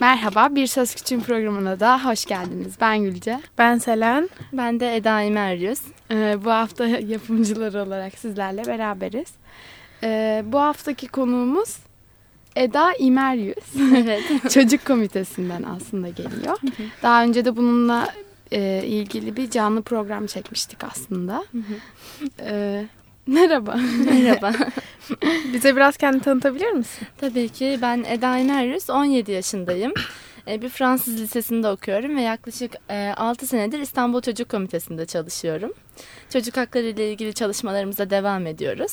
Merhaba, Bir Söz Küçüğün programına da hoş geldiniz. Ben Gülce. Ben Selen. Ben de Eda İmeryüz. Ee, bu hafta yapımcılar olarak sizlerle beraberiz. Ee, bu haftaki konuğumuz Eda İmeryüz. Evet. Çocuk komitesinden aslında geliyor. Daha önce de bununla e, ilgili bir canlı program çekmiştik aslında. Ee, merhaba. Merhaba. Bize biraz kendini tanıtabilir misin? Tabii ki ben Eda İmeryüz, 17 yaşındayım. Ee, Bir Fransız lisesinde okuyorum ve yaklaşık e, 6 senedir İstanbul Çocuk Komitesi'nde çalışıyorum. Çocuk hakları ile ilgili çalışmalarımıza devam ediyoruz.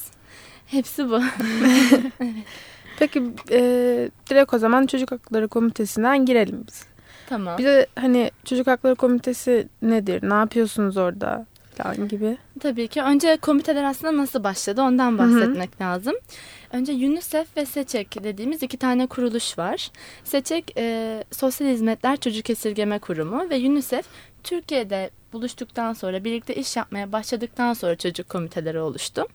Hepsi bu. Peki e, direkt o zaman Çocuk Hakları Komitesi'nden girelim biz. tamam. Bize hani Çocuk Hakları Komitesi nedir? Ne yapıyorsunuz orada? Falan gibi. Tabii ki. Önce komiteler aslında nasıl başladı ondan bahsetmek lazım. Önce UNICEF ve SEÇEK dediğimiz iki tane kuruluş var. SEÇEK e, Sosyal Hizmetler Çocuk Esirgeme Kurumu ve UNICEF Türkiye'de buluştuktan sonra birlikte iş yapmaya başladıktan sonra çocuk komiteleri oluştu.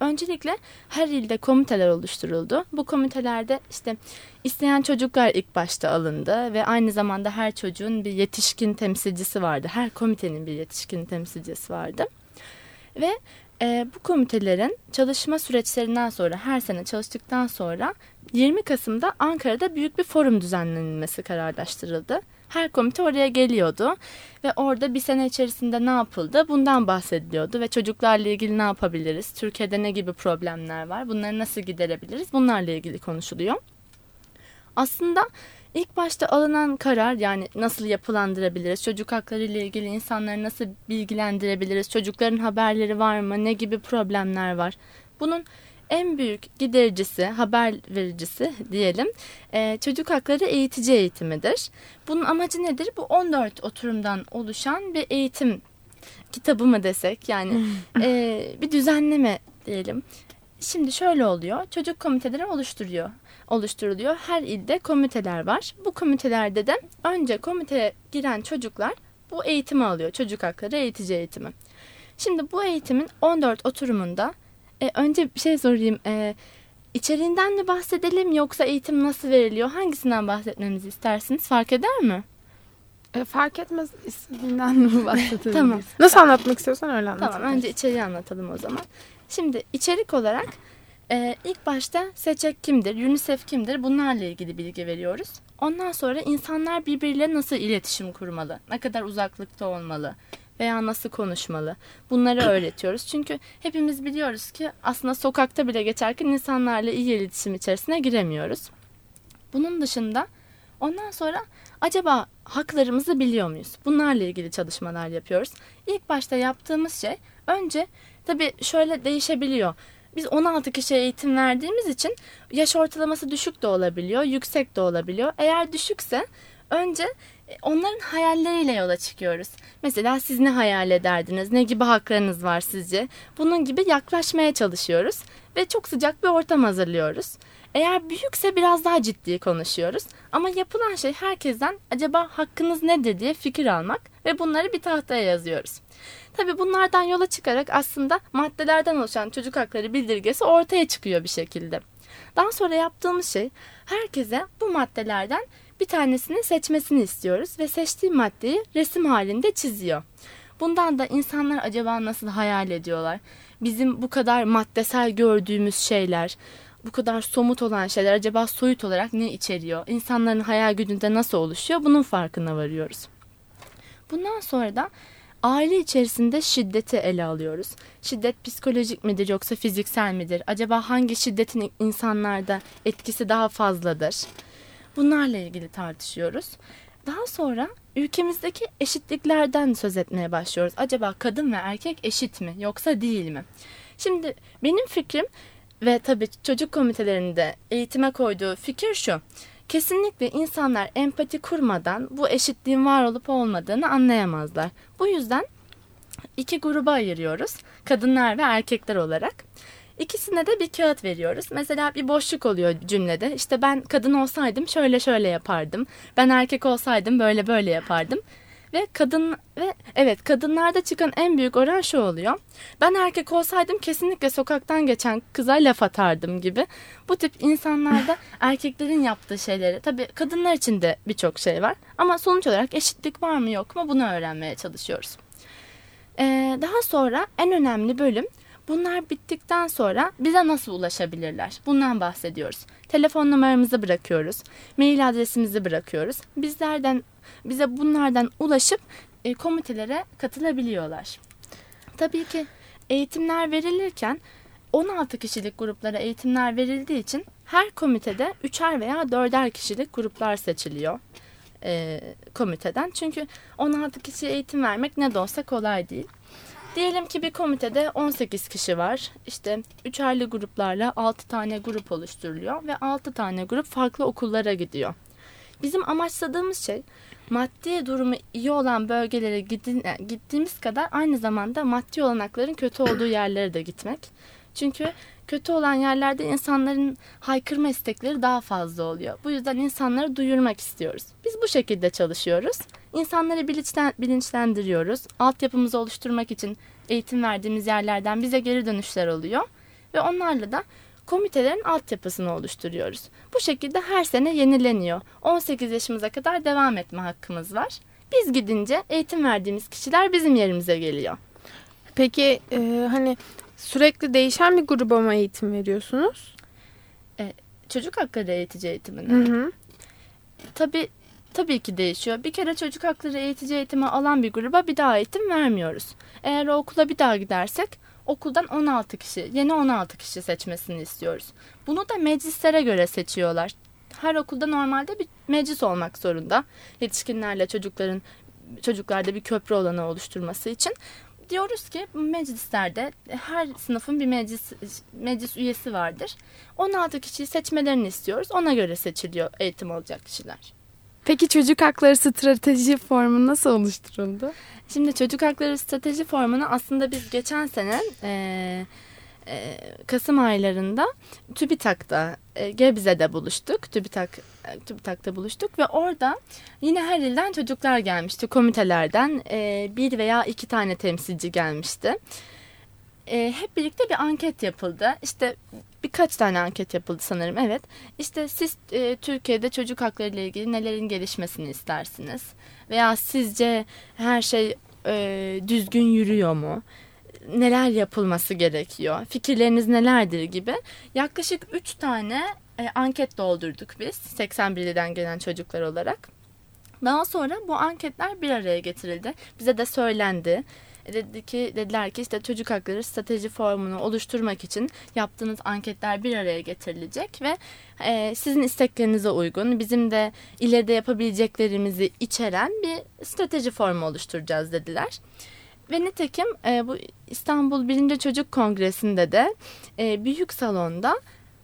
Öncelikle her ilde komiteler oluşturuldu. Bu komitelerde işte isteyen çocuklar ilk başta alındı ve aynı zamanda her çocuğun bir yetişkin temsilcisi vardı. Her komitenin bir yetişkin temsilcisi vardı. Ve e, bu komitelerin çalışma süreçlerinden sonra her sene çalıştıktan sonra 20 Kasım'da Ankara'da büyük bir forum düzenlenmesi kararlaştırıldı. Her komite oraya geliyordu ve orada bir sene içerisinde ne yapıldı bundan bahsediliyordu ve çocuklarla ilgili ne yapabiliriz, Türkiye'de ne gibi problemler var, bunları nasıl giderebiliriz bunlarla ilgili konuşuluyor. Aslında ilk başta alınan karar yani nasıl yapılandırabiliriz, çocuk hakları ile ilgili insanları nasıl bilgilendirebiliriz, çocukların haberleri var mı, ne gibi problemler var. Bunun en büyük gidericisi, haber vericisi diyelim e, çocuk hakları eğitici eğitimidir. Bunun amacı nedir? Bu 14 oturumdan oluşan bir eğitim kitabı mı desek yani e, bir düzenleme diyelim. Şimdi şöyle oluyor. Çocuk komiteleri oluşturuyor. Oluşturuluyor. Her ilde komiteler var. Bu komitelerde de önce komiteye giren çocuklar bu eğitimi alıyor. Çocuk hakları eğitici eğitimi. Şimdi bu eğitimin 14 oturumunda e, önce bir şey sorayım. E, içeriğinden mi bahsedelim yoksa eğitim nasıl veriliyor? Hangisinden bahsetmemizi istersiniz? Fark eder mi? E, fark etmez isminden mi bahsedebiliriz? Tamam. Nasıl anlatmak istiyorsan öyle anlat. Tamam önce içeriği anlatalım o zaman. Şimdi içerik olarak e, ilk başta seçek kimdir, UNICEF kimdir bunlarla ilgili bilgi veriyoruz. Ondan sonra insanlar birbiriyle nasıl iletişim kurmalı, ne kadar uzaklıkta olmalı veya nasıl konuşmalı bunları öğretiyoruz. Çünkü hepimiz biliyoruz ki aslında sokakta bile geçerken insanlarla iyi iletişim içerisine giremiyoruz. Bunun dışında ondan sonra acaba haklarımızı biliyor muyuz? Bunlarla ilgili çalışmalar yapıyoruz. İlk başta yaptığımız şey önce tabii şöyle değişebiliyor. Biz 16 kişiye eğitim verdiğimiz için yaş ortalaması düşük de olabiliyor, yüksek de olabiliyor. Eğer düşükse önce e, onların hayalleriyle yola çıkıyoruz. Mesela siz ne hayal ederdiniz? Ne gibi haklarınız var sizce? Bunun gibi yaklaşmaya çalışıyoruz ve çok sıcak bir ortam hazırlıyoruz. Eğer büyükse biraz daha ciddi konuşuyoruz. Ama yapılan şey herkesten acaba hakkınız nedir diye fikir almak ve bunları bir tahtaya yazıyoruz. Tabi bunlardan yola çıkarak aslında maddelerden oluşan çocuk hakları bildirgesi ortaya çıkıyor bir şekilde. Daha sonra yaptığımız şey herkese bu maddelerden bir tanesini seçmesini istiyoruz ve seçtiği maddeyi resim halinde çiziyor. Bundan da insanlar acaba nasıl hayal ediyorlar? Bizim bu kadar maddesel gördüğümüz şeyler, bu kadar somut olan şeyler acaba soyut olarak ne içeriyor? İnsanların hayal gücünde nasıl oluşuyor? Bunun farkına varıyoruz. Bundan sonra da aile içerisinde şiddeti ele alıyoruz. Şiddet psikolojik midir yoksa fiziksel midir? Acaba hangi şiddetin insanlarda etkisi daha fazladır? Bunlarla ilgili tartışıyoruz. Daha sonra ülkemizdeki eşitliklerden söz etmeye başlıyoruz. Acaba kadın ve erkek eşit mi yoksa değil mi? Şimdi benim fikrim ve tabii çocuk komitelerinde eğitime koyduğu fikir şu. Kesinlikle insanlar empati kurmadan bu eşitliğin var olup olmadığını anlayamazlar. Bu yüzden iki gruba ayırıyoruz. Kadınlar ve erkekler olarak. İkisine de bir kağıt veriyoruz. Mesela bir boşluk oluyor cümlede. İşte ben kadın olsaydım şöyle şöyle yapardım. Ben erkek olsaydım böyle böyle yapardım. Ve kadın ve evet kadınlarda çıkan en büyük oran şu oluyor. Ben erkek olsaydım kesinlikle sokaktan geçen kıza laf atardım gibi. Bu tip insanlarda erkeklerin yaptığı şeyleri tabii kadınlar için de birçok şey var. Ama sonuç olarak eşitlik var mı yok mu bunu öğrenmeye çalışıyoruz. Ee, daha sonra en önemli bölüm bunlar bittikten sonra bize nasıl ulaşabilirler? Bundan bahsediyoruz. Telefon numaramızı bırakıyoruz. Mail adresimizi bırakıyoruz. Bizlerden bize bunlardan ulaşıp e, komitelere katılabiliyorlar. Tabii ki eğitimler verilirken 16 kişilik gruplara eğitimler verildiği için her komitede üçer veya dörder kişilik gruplar seçiliyor e, komiteden. Çünkü 16 kişiye eğitim vermek ne de olsa kolay değil. Diyelim ki bir komitede 18 kişi var. İşte üçerli gruplarla 6 tane grup oluşturuluyor ve 6 tane grup farklı okullara gidiyor. Bizim amaçladığımız şey maddi durumu iyi olan bölgelere gittiğimiz kadar aynı zamanda maddi olanakların kötü olduğu yerlere de gitmek. Çünkü kötü olan yerlerde insanların haykırma istekleri daha fazla oluyor. Bu yüzden insanları duyurmak istiyoruz. Biz bu şekilde çalışıyoruz. İnsanları bilinçlen, bilinçlendiriyoruz. Altyapımızı oluşturmak için eğitim verdiğimiz yerlerden bize geri dönüşler oluyor. Ve onlarla da komitelerin altyapısını oluşturuyoruz. Bu şekilde her sene yenileniyor. 18 yaşımıza kadar devam etme hakkımız var. Biz gidince eğitim verdiğimiz kişiler bizim yerimize geliyor. Peki e, hani sürekli değişen bir gruba mı eğitim veriyorsunuz? E, çocuk hakları eğitici eğitimini. Hı hı. Tabii tabii ki değişiyor. Bir kere çocuk hakları eğitici eğitimi alan bir gruba bir daha eğitim vermiyoruz. Eğer okula bir daha gidersek okuldan 16 kişi, yeni 16 kişi seçmesini istiyoruz. Bunu da meclislere göre seçiyorlar. Her okulda normalde bir meclis olmak zorunda. Yetişkinlerle çocukların çocuklarda bir köprü olanı oluşturması için diyoruz ki meclislerde her sınıfın bir meclis meclis üyesi vardır. 16 kişiyi seçmelerini istiyoruz. Ona göre seçiliyor eğitim olacak kişiler. Peki çocuk hakları strateji formu nasıl oluşturuldu? Şimdi çocuk hakları strateji formunu aslında biz geçen sene e, Kasım aylarında TÜBİTAK'ta e, Gebze'de buluştuk. TÜBİTAK TÜBİTAK'ta buluştuk ve orada yine her ilden çocuklar gelmişti. Komitelerden bir veya iki tane temsilci gelmişti. Hep birlikte bir anket yapıldı. İşte birkaç tane anket yapıldı sanırım. Evet. İşte siz Türkiye'de çocuk hakları ile ilgili nelerin gelişmesini istersiniz? Veya sizce her şey düzgün yürüyor mu? Neler yapılması gerekiyor? Fikirleriniz nelerdir gibi yaklaşık 3 tane e, anket doldurduk biz 81'den gelen çocuklar olarak. Daha sonra bu anketler bir araya getirildi. Bize de söylendi. E, dedi ki dediler ki işte çocuk hakları strateji formunu oluşturmak için yaptığınız anketler bir araya getirilecek ve e, sizin isteklerinize uygun bizim de ileride yapabileceklerimizi içeren bir strateji formu oluşturacağız dediler. Ve nitekim e, bu İstanbul Birinci Çocuk Kongresi'nde de e, büyük salonda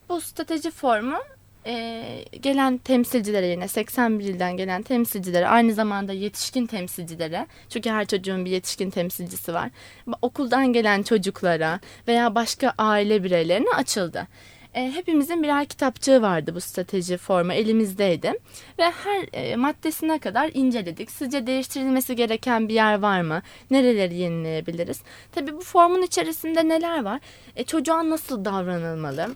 bu strateji formu e, gelen temsilcilere yine 81 ilden gelen temsilcilere aynı zamanda yetişkin temsilcilere çünkü her çocuğun bir yetişkin temsilcisi var okuldan gelen çocuklara veya başka aile bireylerine açıldı. E, hepimizin birer kitapçığı vardı bu strateji formu elimizdeydi ve her e, maddesine kadar inceledik. Sizce değiştirilmesi gereken bir yer var mı? Nereleri yenileyebiliriz? Tabii bu formun içerisinde neler var? E, çocuğa nasıl davranılmalı?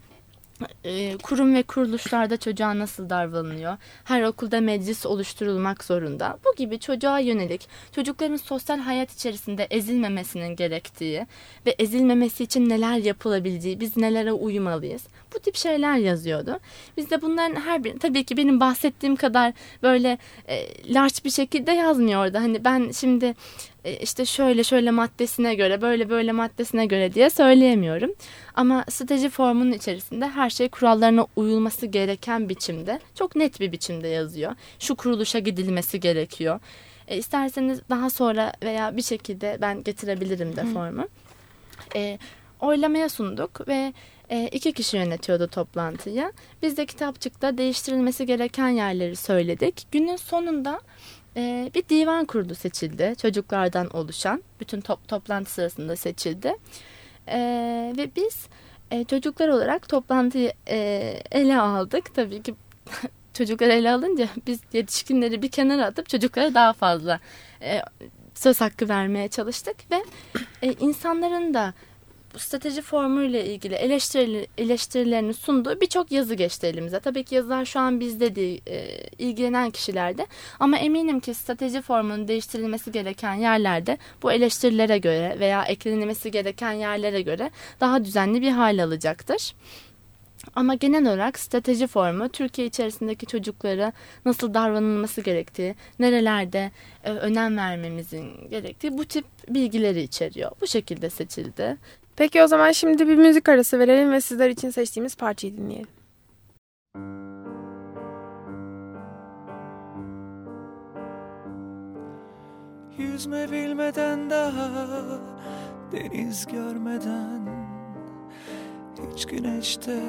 E, kurum ve kuruluşlarda çocuğa nasıl davranılıyor? Her okulda meclis oluşturulmak zorunda. Bu gibi çocuğa yönelik çocukların sosyal hayat içerisinde ezilmemesinin gerektiği ve ezilmemesi için neler yapılabileceği, biz nelere uymalıyız? Bu tip şeyler yazıyordu. Biz de bunların her bir tabii ki benim bahsettiğim kadar böyle e, large bir şekilde yazmıyor orada. Hani ben şimdi işte şöyle şöyle maddesine göre böyle böyle maddesine göre diye söyleyemiyorum. Ama strateji formunun içerisinde her şey kurallarına uyulması gereken biçimde çok net bir biçimde yazıyor. Şu kuruluşa gidilmesi gerekiyor. E, isterseniz daha sonra veya bir şekilde ben getirebilirim de formu. E, oylamaya sunduk ve e, iki kişi yönetiyordu toplantıyı. Biz de kitapçıkta değiştirilmesi gereken yerleri söyledik. Günün sonunda e, bir divan kurulu seçildi. Çocuklardan oluşan. Bütün top, toplantı sırasında seçildi. E, ve biz e, çocuklar olarak toplantıyı e, ele aldık. Tabii ki çocukları ele alınca biz yetişkinleri bir kenara atıp çocuklara daha fazla e, söz hakkı vermeye çalıştık ve e, insanların da strateji formuyla ilgili eleştiri, eleştirilerini sunduğu birçok yazı geçti elimize. Tabii ki yazılar şu an bizde değil, e, ilgilenen kişilerde. Ama eminim ki strateji formunun değiştirilmesi gereken yerlerde bu eleştirilere göre veya eklenilmesi gereken yerlere göre daha düzenli bir hal alacaktır. Ama genel olarak strateji formu Türkiye içerisindeki çocuklara nasıl davranılması gerektiği, nerelerde e, önem vermemizin gerektiği bu tip bilgileri içeriyor. Bu şekilde seçildi. Peki o zaman şimdi bir müzik arası verelim ve sizler için seçtiğimiz parçayı dinleyelim. Yüzme bilmeden daha deniz görmeden hiç güneşte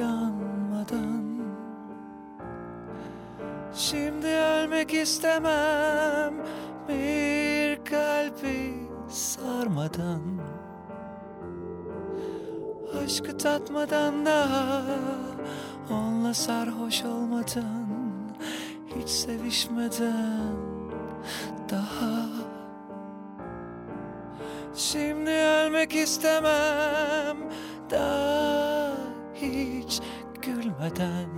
yanmadan. Şimdi ölmek istemem bir kalbi sarmadan. Aşkı tatmadan daha Onunla sarhoş olmadan. Hiç sevişmeden daha Şimdi ölmek istemem. Daha hiç gülmeden.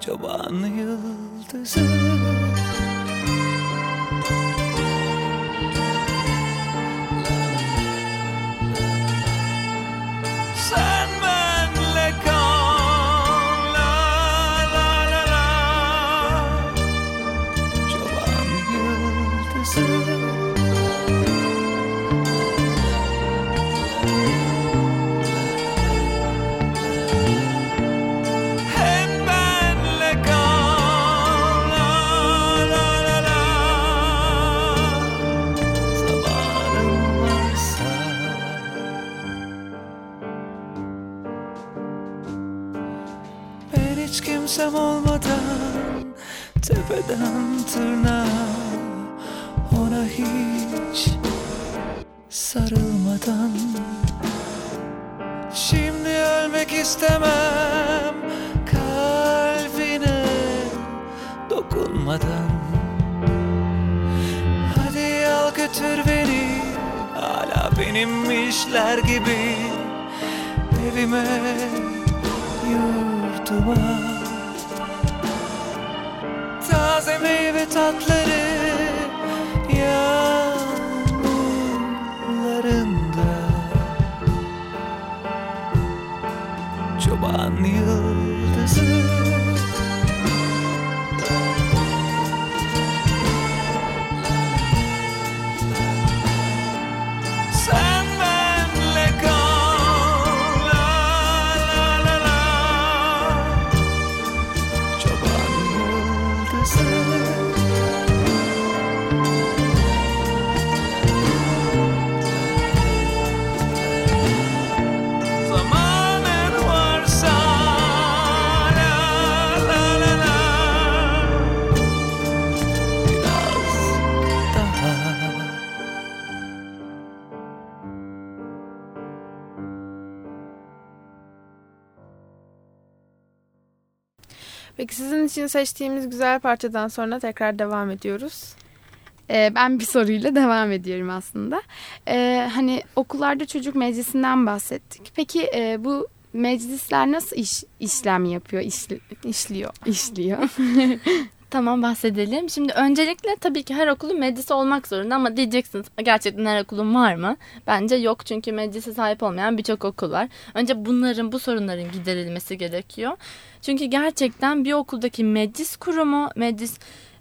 Çoban yıldızı kimsem olmadan Tepeden tırnağa Ona hiç sarılmadan. Şimdi ölmek istemem Kalbine dokunmadan. Hadi al götür beni Hala benimmişler gibi. Evime yurduma Czasem i wytatle Peki sizin için seçtiğimiz güzel parçadan sonra tekrar devam ediyoruz. Ee, ben bir soruyla devam ediyorum aslında. Ee, hani okullarda çocuk meclisinden bahsettik. Peki e, bu meclisler nasıl iş, işlem yapıyor, işli, işliyor, işliyor? Tamam bahsedelim. Şimdi öncelikle tabii ki her okulun meclisi olmak zorunda ama diyeceksiniz gerçekten her okulun var mı? Bence yok çünkü meclise sahip olmayan birçok okul var. Önce bunların bu sorunların giderilmesi gerekiyor. Çünkü gerçekten bir okuldaki meclis kurumu, meclis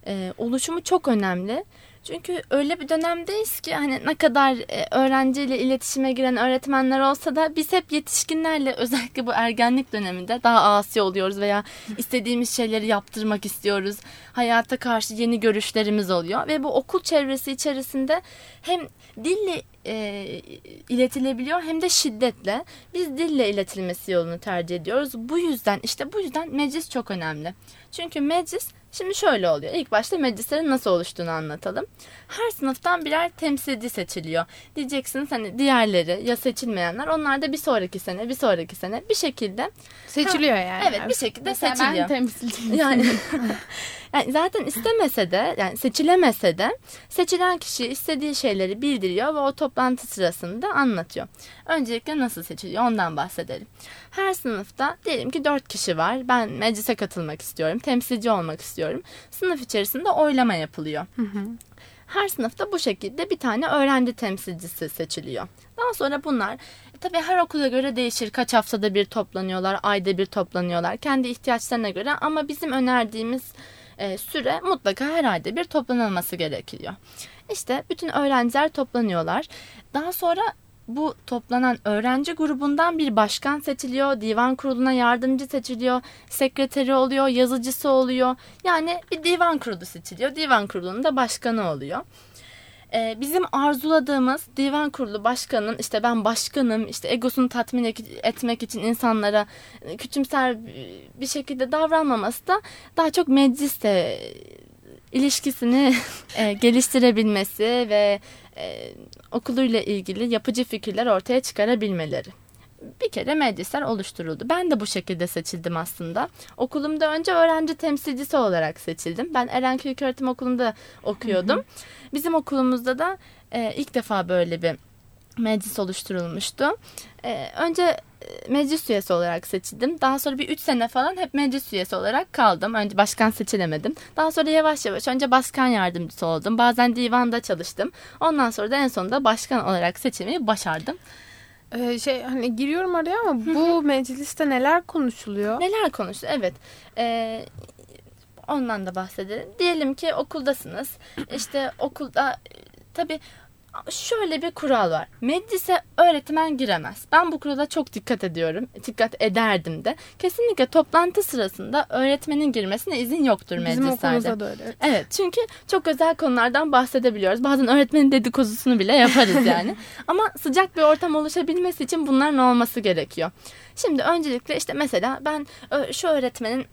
e, oluşumu çok önemli. Çünkü öyle bir dönemdeyiz ki hani ne kadar e, öğrenciyle iletişime giren öğretmenler olsa da biz hep yetişkinlerle özellikle bu ergenlik döneminde daha asi oluyoruz veya istediğimiz şeyleri yaptırmak istiyoruz. Hayata karşı yeni görüşlerimiz oluyor ve bu okul çevresi içerisinde hem dille e, iletilebiliyor hem de şiddetle. Biz dille iletilmesi yolunu tercih ediyoruz. Bu yüzden işte bu yüzden meclis çok önemli. Çünkü meclis Şimdi şöyle oluyor. İlk başta meclislerin nasıl oluştuğunu anlatalım. Her sınıftan birer temsilci seçiliyor. Diyeceksiniz hani diğerleri ya seçilmeyenler onlar da bir sonraki sene bir sonraki sene bir şekilde Seçiliyor yani. evet bir şekilde Mesela seçiliyor. ben temsilciyim. Yani, yani zaten istemese de yani seçilemese de seçilen kişi istediği şeyleri bildiriyor ve o toplantı sırasında anlatıyor. Öncelikle nasıl seçiliyor ondan bahsedelim. Her sınıfta diyelim ki dört kişi var. Ben meclise katılmak istiyorum. Temsilci olmak istiyorum. Sınıf içerisinde oylama yapılıyor. Her sınıfta bu şekilde bir tane öğrenci temsilcisi seçiliyor. Daha sonra bunlar e, tabii her okula göre değişir. Kaç haftada bir toplanıyorlar, ayda bir toplanıyorlar. Kendi ihtiyaçlarına göre ama bizim önerdiğimiz e, süre mutlaka her ayda bir toplanılması gerekiyor. İşte bütün öğrenciler toplanıyorlar. Daha sonra bu toplanan öğrenci grubundan bir başkan seçiliyor, divan kuruluna yardımcı seçiliyor, sekreteri oluyor, yazıcısı oluyor. Yani bir divan kurulu seçiliyor. Divan kurulunun da başkanı oluyor. Ee, bizim arzuladığımız divan kurulu başkanının işte ben başkanım işte egosunu tatmin ek- etmek için insanlara e, küçümser bir şekilde davranmaması da daha çok mecliste ilişkisini e, geliştirebilmesi ve e, okuluyla ilgili yapıcı fikirler ortaya çıkarabilmeleri. Bir kere meclisler oluşturuldu. Ben de bu şekilde seçildim aslında. Okulumda önce öğrenci temsilcisi olarak seçildim. Ben Erenköy İlköğretim Okulu'nda okuyordum. Bizim okulumuzda da e, ilk defa böyle bir meclis oluşturulmuştu. E, önce e, meclis üyesi olarak seçildim. Daha sonra bir 3 sene falan hep meclis üyesi olarak kaldım. Önce başkan seçilemedim. Daha sonra yavaş yavaş önce başkan yardımcısı oldum. Bazen divanda çalıştım. Ondan sonra da en sonunda başkan olarak seçilmeyi başardım. Ee, şey hani giriyorum araya ama bu mecliste neler konuşuluyor? Neler konuştu? Evet. Ee, ondan da bahsedelim. Diyelim ki okuldasınız. İşte okulda tabii şöyle bir kural var. Meclise öğretmen giremez. Ben bu kurala çok dikkat ediyorum. Dikkat ederdim de. Kesinlikle toplantı sırasında öğretmenin girmesine izin yoktur Bizim meclislerde. okulumuzda da öyle. Evet çünkü çok özel konulardan bahsedebiliyoruz. Bazen öğretmenin dedikodusunu bile yaparız yani. Ama sıcak bir ortam oluşabilmesi için bunların olması gerekiyor. Şimdi öncelikle işte mesela ben şu öğretmenin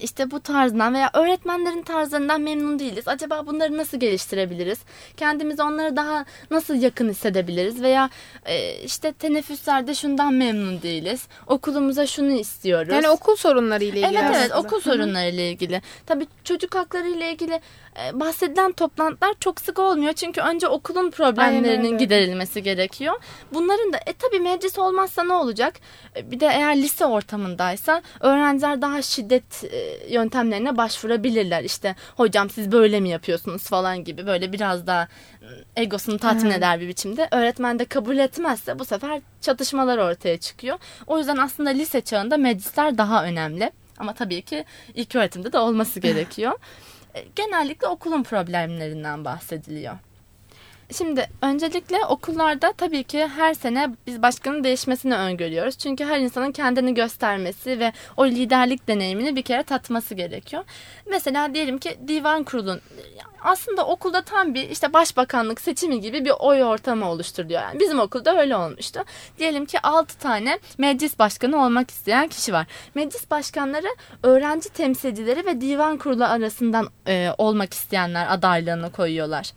işte bu tarzdan veya öğretmenlerin tarzlarından memnun değiliz. Acaba bunları nasıl geliştirebiliriz? Kendimizi onlara daha nasıl yakın hissedebiliriz? Veya e, işte teneffüslerde şundan memnun değiliz. Okulumuza şunu istiyoruz. Yani okul sorunları ile ilgili. Evet evet aslında. okul sorunları ile ilgili. Tabii çocuk hakları ile ilgili bahsedilen toplantılar çok sık olmuyor. Çünkü önce okulun problemlerinin giderilmesi gerekiyor. Bunların da e tabii meclis olmazsa ne olacak? E, Bir de eğer lise ortamındaysa öğrenciler daha şiddet e, yöntemlerine başvurabilirler. İşte hocam siz böyle mi yapıyorsunuz falan gibi böyle biraz daha e, egosunu tatmin eder bir biçimde. Öğretmen de kabul etmezse bu sefer çatışmalar ortaya çıkıyor. O yüzden aslında lise çağında meclisler daha önemli. Ama tabii ki ilk öğretimde de olması gerekiyor. Genellikle okulun problemlerinden bahsediliyor. Şimdi öncelikle okullarda tabii ki her sene biz başkanın değişmesini öngörüyoruz. Çünkü her insanın kendini göstermesi ve o liderlik deneyimini bir kere tatması gerekiyor. Mesela diyelim ki divan kurulun aslında okulda tam bir işte başbakanlık seçimi gibi bir oy ortamı oluşturuluyor. Yani bizim okulda öyle olmuştu. Diyelim ki 6 tane meclis başkanı olmak isteyen kişi var. Meclis başkanları öğrenci temsilcileri ve divan kurulu arasından e, olmak isteyenler adaylığını koyuyorlar.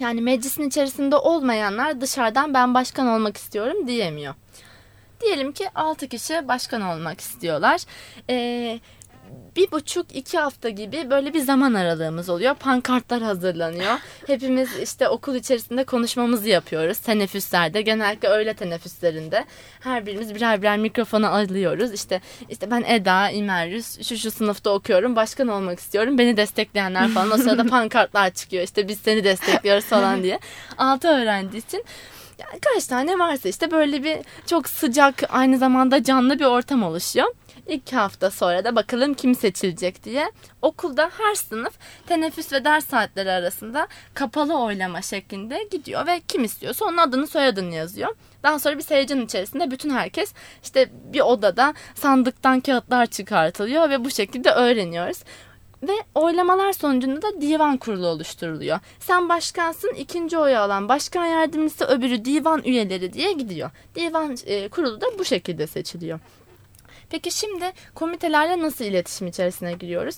Yani meclisin içerisinde olmayanlar dışarıdan ben başkan olmak istiyorum diyemiyor. Diyelim ki 6 kişi başkan olmak istiyorlar. Ee, bir buçuk iki hafta gibi böyle bir zaman aralığımız oluyor. Pankartlar hazırlanıyor. Hepimiz işte okul içerisinde konuşmamızı yapıyoruz. Teneffüslerde genellikle öğle teneffüslerinde her birimiz birer birer mikrofonu alıyoruz. İşte işte ben Eda, İmeryüz şu şu sınıfta okuyorum. Başkan olmak istiyorum. Beni destekleyenler falan. O sırada pankartlar çıkıyor. İşte biz seni destekliyoruz falan diye. Altı öğrenci için yani kaç tane varsa işte böyle bir çok sıcak aynı zamanda canlı bir ortam oluşuyor. İki hafta sonra da bakalım kim seçilecek diye okulda her sınıf teneffüs ve ders saatleri arasında kapalı oylama şeklinde gidiyor ve kim istiyorsa onun adını soyadını yazıyor. Daha sonra bir seyircinin içerisinde bütün herkes işte bir odada sandıktan kağıtlar çıkartılıyor ve bu şekilde öğreniyoruz. Ve oylamalar sonucunda da divan kurulu oluşturuluyor. Sen başkansın, ikinci oyu alan başkan yardımcısı, öbürü divan üyeleri diye gidiyor. Divan e, kurulu da bu şekilde seçiliyor. Peki şimdi komitelerle nasıl iletişim içerisine giriyoruz?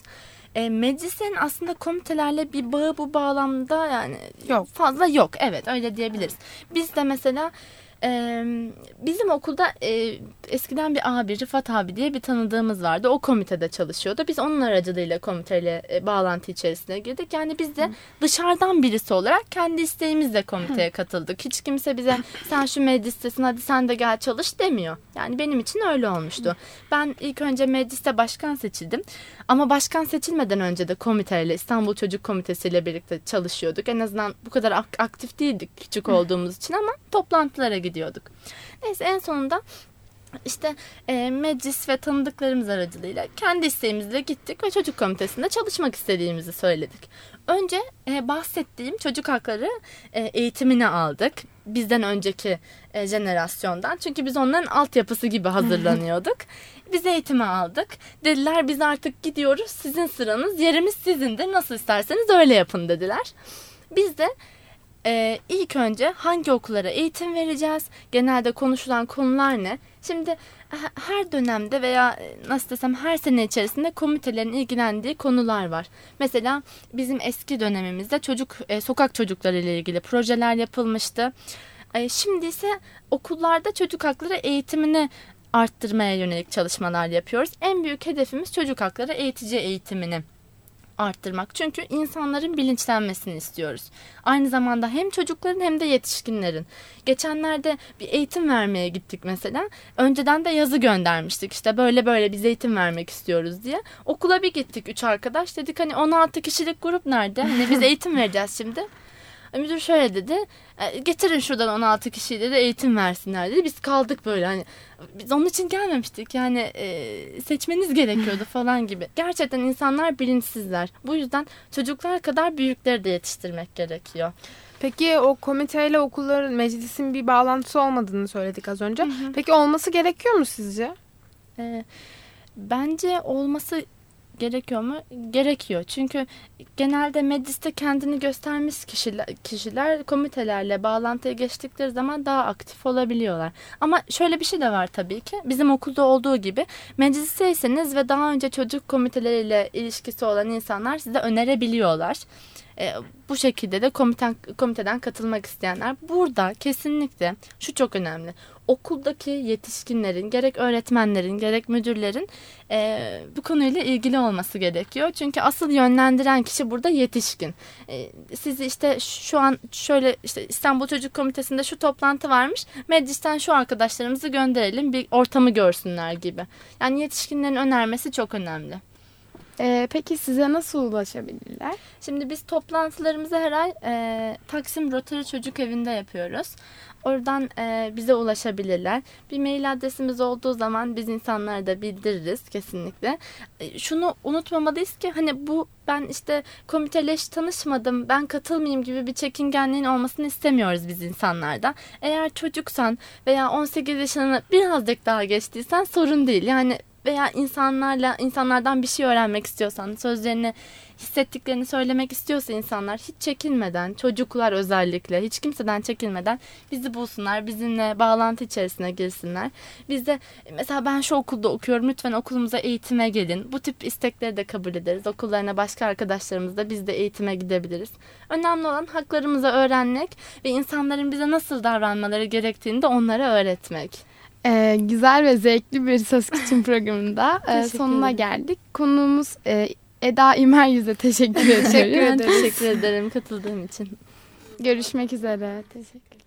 E, meclislerin aslında komitelerle bir bağı bu bağlamda yani Yok. fazla yok. Evet öyle diyebiliriz. Biz de mesela e, bizim okulda e, eskiden bir abi Rıfat abi diye bir tanıdığımız vardı. O komitede çalışıyordu. Biz onun aracılığıyla komiteyle e, bağlantı içerisine girdik. Yani biz de dışarıdan birisi olarak kendi isteğimizle komiteye katıldık. Hiç kimse bize sen şu meclistesin hadi sen de gel çalış demiyor. Yani benim için öyle olmuştu. Ben ilk önce mecliste başkan seçildim. Ama başkan seçilmeden önce de komiteyle İstanbul Çocuk Komitesi ile birlikte çalışıyorduk. En azından bu kadar ak- aktif değildik küçük olduğumuz için ama toplantılara gidiyorduk. Neyse en sonunda işte e, meclis ve tanıdıklarımız aracılığıyla kendi isteğimizle gittik ve çocuk komitesinde çalışmak istediğimizi söyledik. Önce e, bahsettiğim çocuk hakları e, eğitimini aldık. Bizden önceki e, jenerasyondan. Çünkü biz onların altyapısı gibi hazırlanıyorduk. Biz eğitimi aldık. Dediler biz artık gidiyoruz. Sizin sıranız, yerimiz sizindir. Nasıl isterseniz öyle yapın dediler. Biz de ee, ilk önce hangi okullara eğitim vereceğiz? Genelde konuşulan konular ne? Şimdi he- her dönemde veya e, nasıl desem her sene içerisinde komitelerin ilgilendiği konular var. Mesela bizim eski dönemimizde çocuk e, sokak çocukları ile ilgili projeler yapılmıştı. Şimdi ise okullarda çocuk hakları eğitimini arttırmaya yönelik çalışmalar yapıyoruz. En büyük hedefimiz çocuk hakları eğitici eğitimini arttırmak. Çünkü insanların bilinçlenmesini istiyoruz. Aynı zamanda hem çocukların hem de yetişkinlerin. Geçenlerde bir eğitim vermeye gittik mesela. Önceden de yazı göndermiştik. İşte böyle böyle biz eğitim vermek istiyoruz diye. Okula bir gittik üç arkadaş. Dedik hani 16 kişilik grup nerede? Hani biz eğitim vereceğiz şimdi. Müdür şöyle dedi. "E, Getirin şuradan 16 kişiyi dedi eğitim versinler dedi. Biz kaldık böyle hani biz onun için gelmemiştik. Yani e, seçmeniz gerekiyordu falan gibi. Gerçekten insanlar bilinçsizler. Bu yüzden çocuklar kadar büyükleri de yetiştirmek gerekiyor. Peki o komiteyle okulların meclisin bir bağlantısı olmadığını söyledik az önce. Peki olması gerekiyor mu sizce? E, bence olması gerekiyor mu? Gerekiyor. Çünkü genelde mecliste kendini göstermiş kişiler, kişiler komitelerle bağlantıya geçtikleri zaman daha aktif olabiliyorlar. Ama şöyle bir şey de var tabii ki. Bizim okulda olduğu gibi meclisteyseniz ve daha önce çocuk komiteleriyle ilişkisi olan insanlar size önerebiliyorlar. E, bu şekilde de komiten, komiteden katılmak isteyenler burada kesinlikle şu çok önemli. Okuldaki yetişkinlerin gerek öğretmenlerin gerek müdürlerin e, bu konuyla ilgili olması gerekiyor. Çünkü asıl yönlendiren kişi burada yetişkin. E, sizi işte şu an şöyle işte İstanbul Çocuk Komitesi'nde şu toplantı varmış. Meclisten şu arkadaşlarımızı gönderelim bir ortamı görsünler gibi. Yani yetişkinlerin önermesi çok önemli. Ee, peki size nasıl ulaşabilirler? Şimdi biz toplantılarımızı her ay e, Taksim Rotary Çocuk Evi'nde yapıyoruz. Oradan e, bize ulaşabilirler. Bir mail adresimiz olduğu zaman biz insanlara da bildiririz kesinlikle. E, şunu unutmamalıyız ki hani bu ben işte komiteyle hiç tanışmadım, ben katılmayayım gibi bir çekingenliğin olmasını istemiyoruz biz insanlarda. Eğer çocuksan veya 18 yaşını birazcık daha geçtiysen sorun değil. Yani veya insanlarla insanlardan bir şey öğrenmek istiyorsan, sözlerini, hissettiklerini söylemek istiyorsa insanlar hiç çekinmeden, çocuklar özellikle hiç kimseden çekinmeden bizi bulsunlar, bizimle bağlantı içerisine girsinler. Biz de mesela ben şu okulda okuyorum, lütfen okulumuza eğitime gelin. Bu tip istekleri de kabul ederiz. Okullarına başka arkadaşlarımız da biz de eğitime gidebiliriz. Önemli olan haklarımızı öğrenmek ve insanların bize nasıl davranmaları gerektiğini de onlara öğretmek. Ee, güzel ve zevkli bir Söz Küçüm programında e, Teşekkür sonuna ederim. geldik. Konuğumuz e, Eda İmer Yüz'e teşekkür ediyorum. Ben teşekkür ederim katıldığım için. Görüşmek üzere. Teşekkür